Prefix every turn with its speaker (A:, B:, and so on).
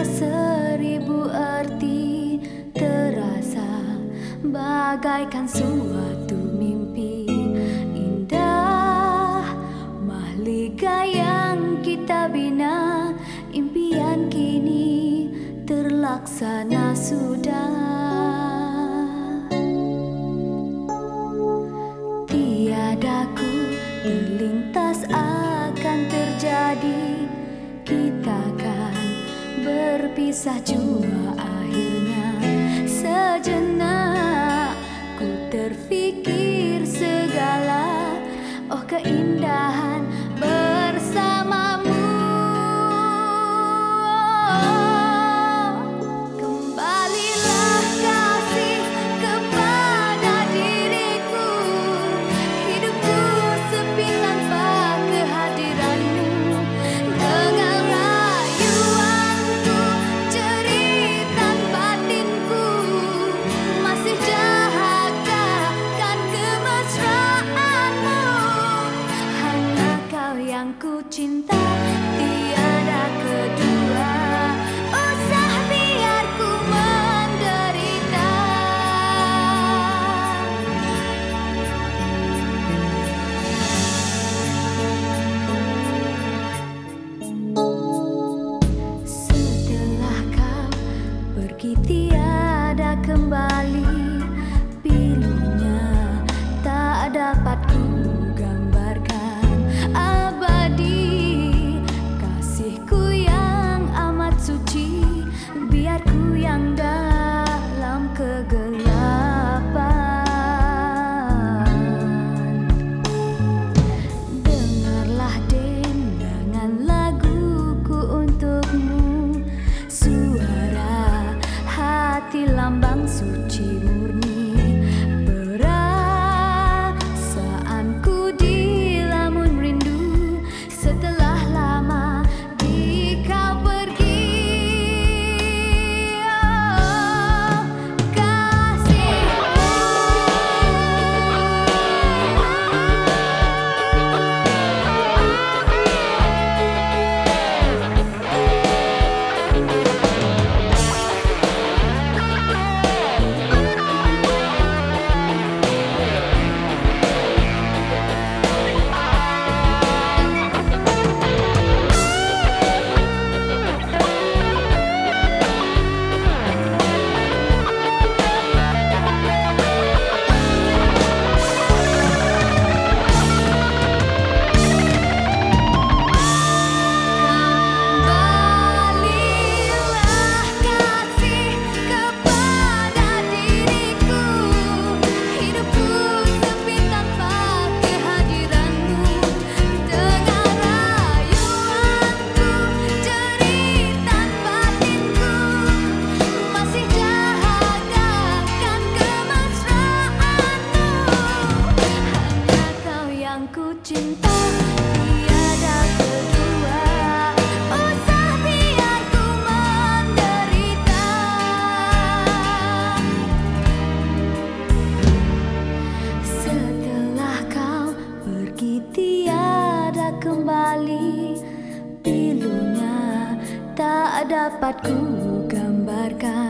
A: seribu arti terasa bagaikan suatu mimpi indah. Mahliga yang kita bina impian kini terlaksana sudah. Tiadaku terlintas akan terjadi kita kan berpisah jua akhirnya. Sejenak ku terfikir segala oh keindahan titik kembali. Pilunya tak dapat ku gambarkan.